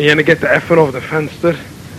you're gonna get the effing over the fence there.